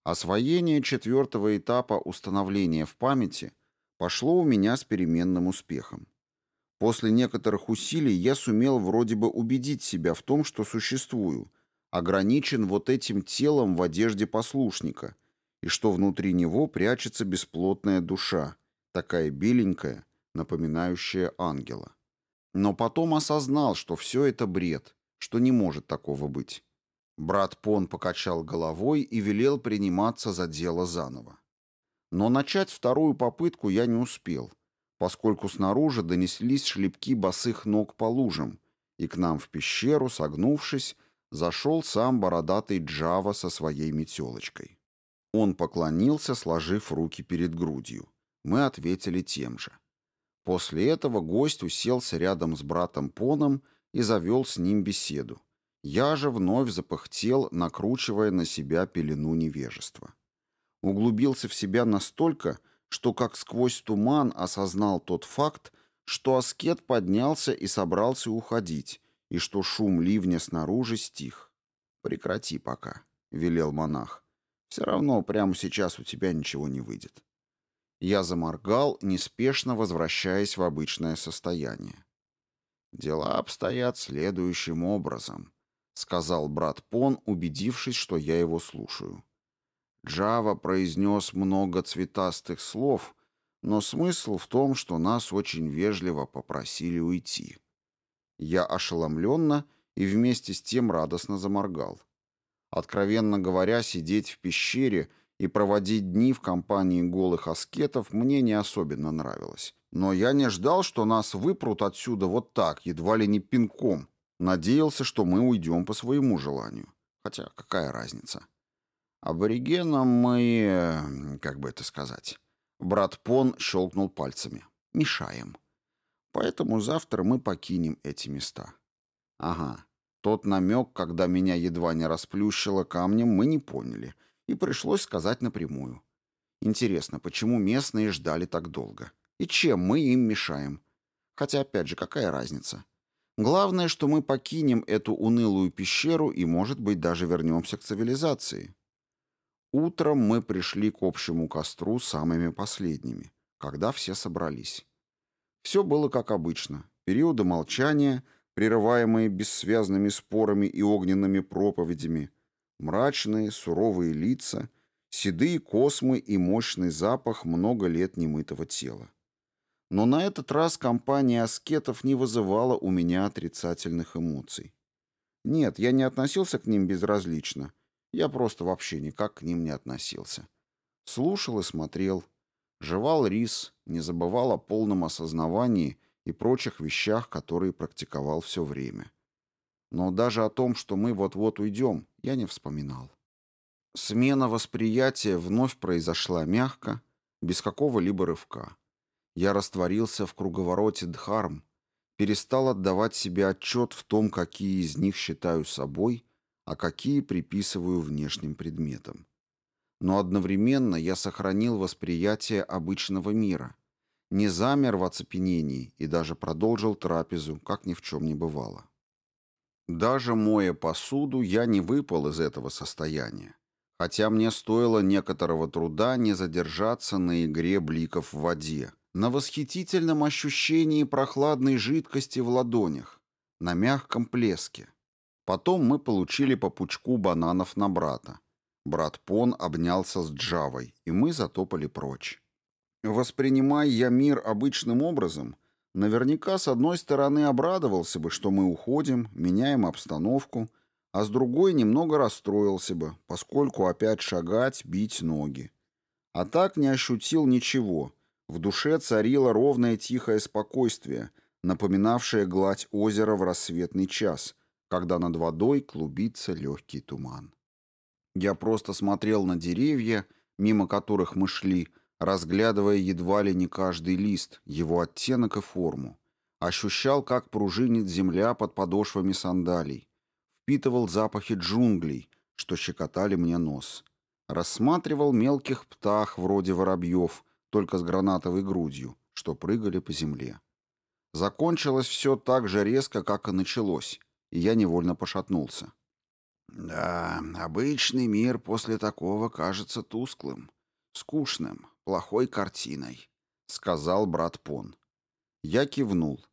Освоение четвертого этапа установления в памяти пошло у меня с переменным успехом. После некоторых усилий я сумел вроде бы убедить себя в том, что существую, ограничен вот этим телом в одежде послушника, и что внутри него прячется бесплотная душа, такая беленькая, напоминающая ангела. Но потом осознал, что все это бред, что не может такого быть. Брат Пон покачал головой и велел приниматься за дело заново. Но начать вторую попытку я не успел – поскольку снаружи донеслись шлепки босых ног по лужам, и к нам в пещеру, согнувшись, зашел сам бородатый Джава со своей метелочкой. Он поклонился, сложив руки перед грудью. Мы ответили тем же. После этого гость уселся рядом с братом Поном и завел с ним беседу. Я же вновь запыхтел, накручивая на себя пелену невежества. Углубился в себя настолько, что что как сквозь туман осознал тот факт, что аскет поднялся и собрался уходить, и что шум ливня снаружи стих. «Прекрати пока», — велел монах. «Все равно прямо сейчас у тебя ничего не выйдет». Я заморгал, неспешно возвращаясь в обычное состояние. «Дела обстоят следующим образом», — сказал брат Пон, убедившись, что я его слушаю. Джава произнес много цветастых слов, но смысл в том, что нас очень вежливо попросили уйти. Я ошеломленно и вместе с тем радостно заморгал. Откровенно говоря, сидеть в пещере и проводить дни в компании голых аскетов мне не особенно нравилось. Но я не ждал, что нас выпрут отсюда вот так, едва ли не пинком. Надеялся, что мы уйдем по своему желанию. Хотя какая разница? «Аборигеном мы... как бы это сказать...» Брат Пон щелкнул пальцами. «Мешаем. Поэтому завтра мы покинем эти места». «Ага. Тот намек, когда меня едва не расплющило камнем, мы не поняли, и пришлось сказать напрямую. Интересно, почему местные ждали так долго? И чем мы им мешаем? Хотя, опять же, какая разница?» Главное, что мы покинем эту унылую пещеру и, может быть, даже вернемся к цивилизации. Утром мы пришли к общему костру самыми последними, когда все собрались. Все было как обычно. Периоды молчания, прерываемые бессвязными спорами и огненными проповедями, мрачные, суровые лица, седые космы и мощный запах много лет немытого тела. Но на этот раз компания аскетов не вызывала у меня отрицательных эмоций. Нет, я не относился к ним безразлично – я просто вообще никак к ним не относился. Слушал и смотрел, жевал рис, не забывал о полном осознавании и прочих вещах, которые практиковал все время. Но даже о том, что мы вот-вот уйдем, я не вспоминал. Смена восприятия вновь произошла мягко, без какого-либо рывка. Я растворился в круговороте дхарм, перестал отдавать себе отчет в том, какие из них считаю собой – а какие приписываю внешним предметам. Но одновременно я сохранил восприятие обычного мира, не замер в оцепенении и даже продолжил трапезу, как ни в чем не бывало. Даже моя посуду, я не выпал из этого состояния, хотя мне стоило некоторого труда не задержаться на игре бликов в воде, на восхитительном ощущении прохладной жидкости в ладонях, на мягком плеске. Потом мы получили по пучку бананов на брата. Брат Пон обнялся с Джавой, и мы затопали прочь. Воспринимая я мир обычным образом, наверняка с одной стороны обрадовался бы, что мы уходим, меняем обстановку, а с другой немного расстроился бы, поскольку опять шагать, бить ноги. А так не ощутил ничего. В душе царило ровное тихое спокойствие, напоминавшее гладь озера в рассветный час — когда над водой клубится легкий туман. Я просто смотрел на деревья, мимо которых мы шли, разглядывая едва ли не каждый лист, его оттенок и форму. Ощущал, как пружинит земля под подошвами сандалий. Впитывал запахи джунглей, что щекотали мне нос. Рассматривал мелких птах вроде воробьев, только с гранатовой грудью, что прыгали по земле. Закончилось все так же резко, как и началось. Я невольно пошатнулся. Да, обычный мир после такого кажется тусклым, скучным, плохой картиной, сказал брат Пон. Я кивнул.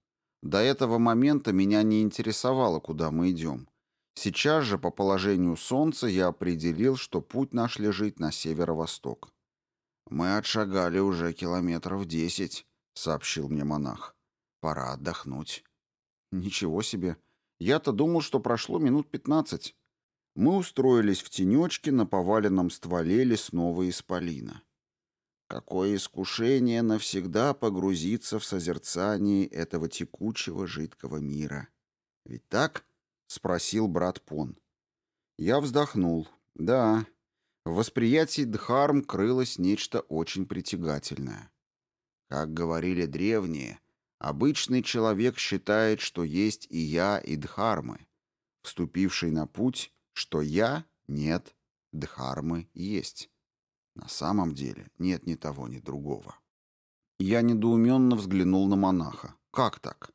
До этого момента меня не интересовало, куда мы идем. Сейчас же по положению солнца я определил, что путь наш лежит на северо-восток. «Мы отшагали уже километров десять», — сообщил мне монах. «Пора отдохнуть». «Ничего себе! Я-то думал, что прошло минут пятнадцать. Мы устроились в тенечке на поваленном стволе лесного исполина. Какое искушение навсегда погрузиться в созерцание этого текучего жидкого мира. Ведь так? — спросил брат Пон. Я вздохнул. Да, в восприятии Дхарм крылось нечто очень притягательное. Как говорили древние — Обычный человек считает, что есть и я, и Дхармы. Вступивший на путь, что я нет, Дхармы есть. На самом деле нет ни того, ни другого. Я недоуменно взглянул на монаха. Как так?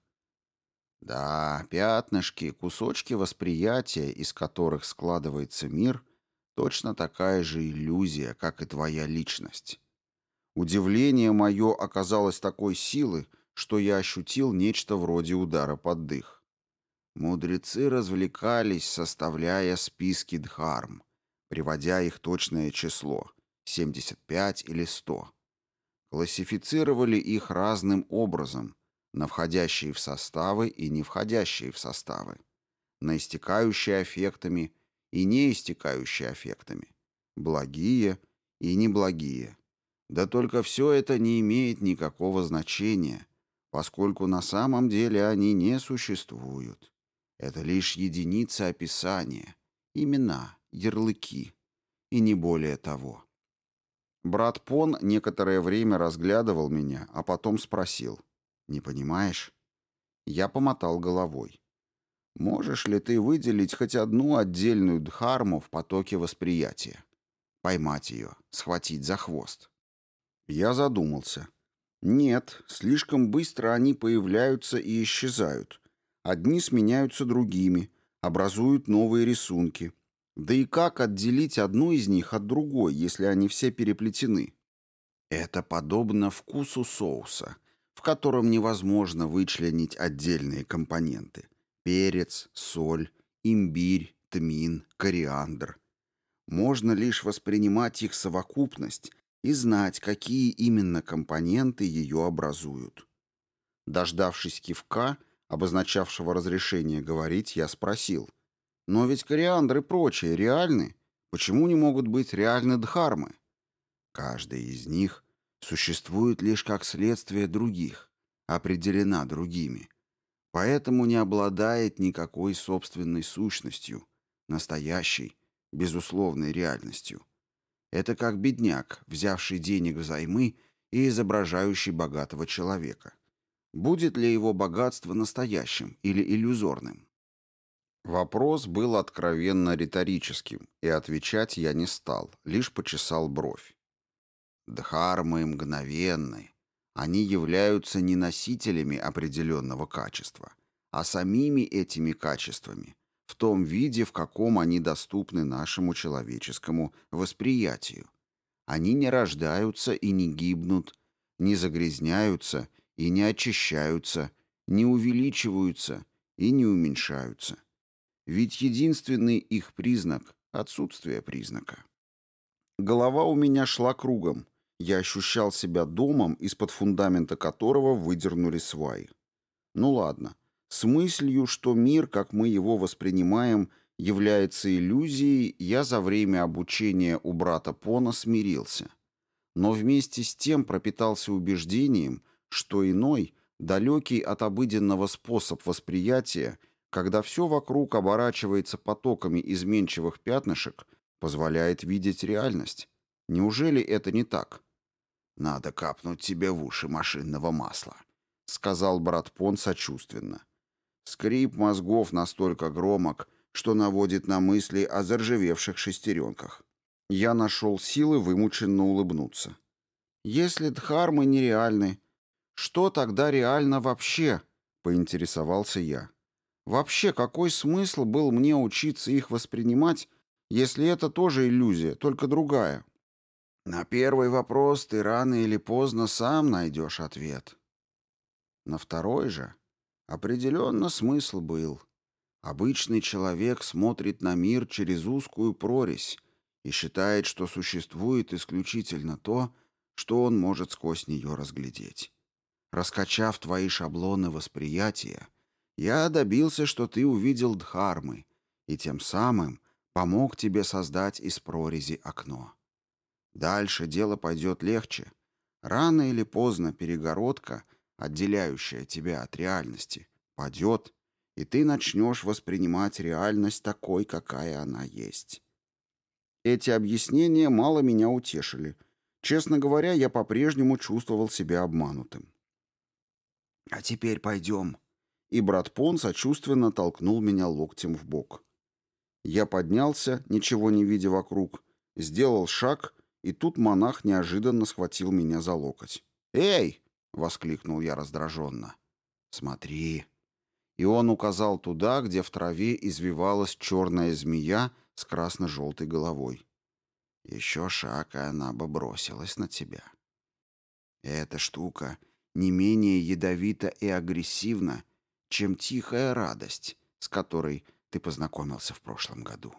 Да, пятнышки, кусочки восприятия, из которых складывается мир, точно такая же иллюзия, как и твоя личность. Удивление мое оказалось такой силы, что я ощутил нечто вроде удара под дых. Мудрецы развлекались, составляя списки дхарм, приводя их точное число — 75 или 100. Классифицировали их разным образом, на входящие в составы и не входящие в составы, на истекающие аффектами и не истекающие аффектами, благие и неблагие. Да только все это не имеет никакого значения — поскольку на самом деле они не существуют. Это лишь единицы описания, имена, ярлыки и не более того. Брат Пон некоторое время разглядывал меня, а потом спросил. «Не понимаешь?» Я помотал головой. «Можешь ли ты выделить хоть одну отдельную дхарму в потоке восприятия? Поймать ее, схватить за хвост?» Я задумался. Нет, слишком быстро они появляются и исчезают. Одни сменяются другими, образуют новые рисунки. Да и как отделить одну из них от другой, если они все переплетены? Это подобно вкусу соуса, в котором невозможно вычленить отдельные компоненты. Перец, соль, имбирь, тмин, кориандр. Можно лишь воспринимать их совокупность, и знать, какие именно компоненты ее образуют. Дождавшись кивка, обозначавшего разрешение говорить, я спросил. «Но ведь кориандры и прочие реальны. Почему не могут быть реальны дхармы?» Каждая из них существует лишь как следствие других, определена другими, поэтому не обладает никакой собственной сущностью, настоящей, безусловной реальностью. Это как бедняк, взявший денег взаймы и изображающий богатого человека. Будет ли его богатство настоящим или иллюзорным? Вопрос был откровенно риторическим, и отвечать я не стал, лишь почесал бровь. Дхармы мгновенны. Они являются не носителями определенного качества, а самими этими качествами, в том виде, в каком они доступны нашему человеческому восприятию. Они не рождаются и не гибнут, не загрязняются и не очищаются, не увеличиваются и не уменьшаются. Ведь единственный их признак – отсутствие признака. Голова у меня шла кругом. Я ощущал себя домом, из-под фундамента которого выдернули сваи. Ну ладно, с мыслью, что мир, как мы его воспринимаем, является иллюзией, я за время обучения у брата Пона смирился. Но вместе с тем пропитался убеждением, что иной, далекий от обыденного способ восприятия, когда все вокруг оборачивается потоками изменчивых пятнышек, позволяет видеть реальность. Неужели это не так? «Надо капнуть тебе в уши машинного масла», — сказал брат Пон сочувственно. Скрип мозгов настолько громок, что наводит на мысли о заржавевших шестеренках. Я нашел силы вымученно улыбнуться. «Если дхармы нереальны, что тогда реально вообще?» — поинтересовался я. «Вообще, какой смысл был мне учиться их воспринимать, если это тоже иллюзия, только другая?» «На первый вопрос ты рано или поздно сам найдешь ответ», на второй же Определенно смысл был. Обычный человек смотрит на мир через узкую прорезь и считает, что существует исключительно то, что он может сквозь нее разглядеть. Раскачав твои шаблоны восприятия, я добился, что ты увидел дхармы и тем самым помог тебе создать из прорези окно. Дальше дело пойдет легче. Рано или поздно перегородка — отделяющая тебя от реальности, падет, и ты начнешь воспринимать реальность такой, какая она есть. Эти объяснения мало меня утешили. Честно говоря, я по-прежнему чувствовал себя обманутым. «А теперь пойдем», и брат Пон сочувственно толкнул меня локтем в бок. Я поднялся, ничего не видя вокруг, сделал шаг, и тут монах неожиданно схватил меня за локоть. «Эй!» Воскликнул я раздраженно. «Смотри!» И он указал туда, где в траве извивалась черная змея с красно-желтой головой. Еще шаг, и она бы бросилась на тебя. Эта штука не менее ядовита и агрессивна, чем тихая радость, с которой ты познакомился в прошлом году.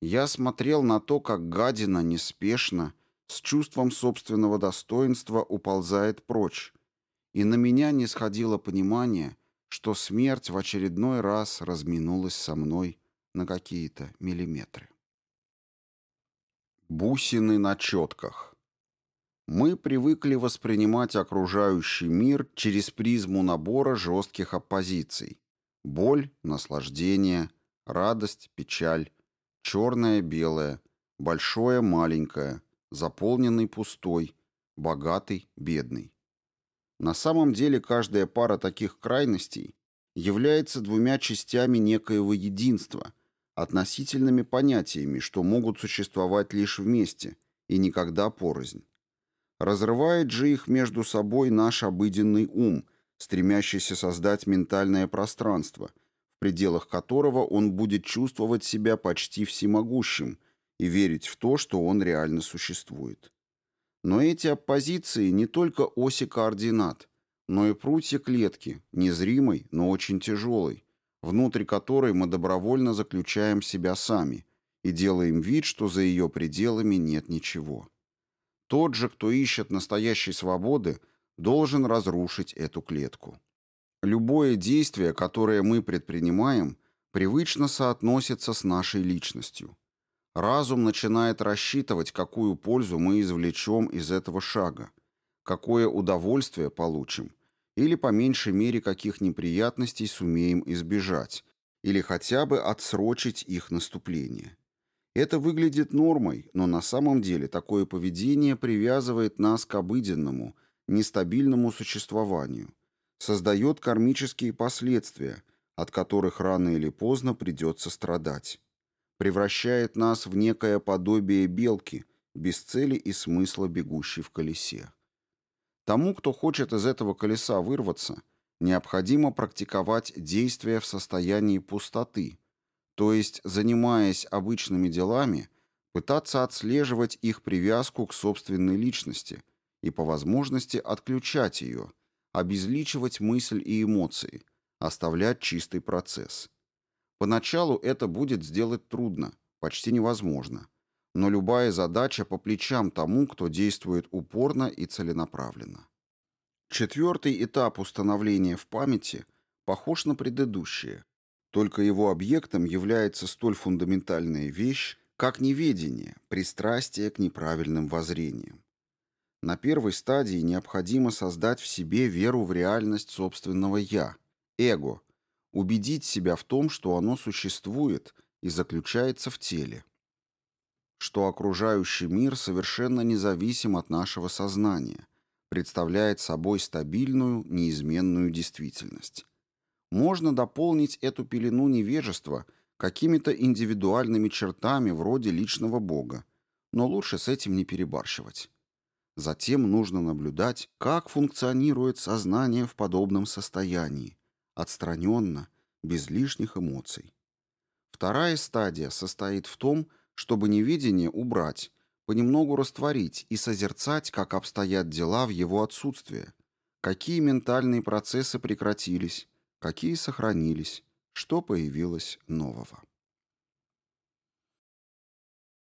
Я смотрел на то, как гадина неспешно, с чувством собственного достоинства уползает прочь, и на меня не сходило понимание, что смерть в очередной раз разминулась со мной на какие-то миллиметры. Бусины на четках. Мы привыкли воспринимать окружающий мир через призму набора жестких оппозиций. Боль, наслаждение, радость, печаль, черное-белое, большое-маленькое – заполненный пустой, богатый бедный. На самом деле каждая пара таких крайностей является двумя частями некоего единства, относительными понятиями, что могут существовать лишь вместе и никогда порознь. Разрывает же их между собой наш обыденный ум, стремящийся создать ментальное пространство, в пределах которого он будет чувствовать себя почти всемогущим – и верить в то, что он реально существует. Но эти оппозиции не только оси координат, но и прутья клетки, незримой, но очень тяжелой, внутри которой мы добровольно заключаем себя сами и делаем вид, что за ее пределами нет ничего. Тот же, кто ищет настоящей свободы, должен разрушить эту клетку. Любое действие, которое мы предпринимаем, привычно соотносится с нашей личностью – Разум начинает рассчитывать, какую пользу мы извлечем из этого шага, какое удовольствие получим, или по меньшей мере каких неприятностей сумеем избежать, или хотя бы отсрочить их наступление. Это выглядит нормой, но на самом деле такое поведение привязывает нас к обыденному, нестабильному существованию, создает кармические последствия, от которых рано или поздно придется страдать превращает нас в некое подобие белки, без цели и смысла бегущей в колесе. Тому, кто хочет из этого колеса вырваться, необходимо практиковать действия в состоянии пустоты, то есть, занимаясь обычными делами, пытаться отслеживать их привязку к собственной личности и по возможности отключать ее, обезличивать мысль и эмоции, оставлять чистый процесс – Поначалу это будет сделать трудно, почти невозможно. Но любая задача по плечам тому, кто действует упорно и целенаправленно. Четвертый этап установления в памяти похож на предыдущие, только его объектом является столь фундаментальная вещь, как неведение, пристрастие к неправильным воззрениям. На первой стадии необходимо создать в себе веру в реальность собственного «я», эго – убедить себя в том, что оно существует и заключается в теле, что окружающий мир совершенно независим от нашего сознания, представляет собой стабильную, неизменную действительность. Можно дополнить эту пелену невежества какими-то индивидуальными чертами вроде личного Бога, но лучше с этим не перебарщивать. Затем нужно наблюдать, как функционирует сознание в подобном состоянии, отстраненно, без лишних эмоций. Вторая стадия состоит в том, чтобы невидение убрать, понемногу растворить и созерцать, как обстоят дела в его отсутствие, какие ментальные процессы прекратились, какие сохранились, что появилось нового.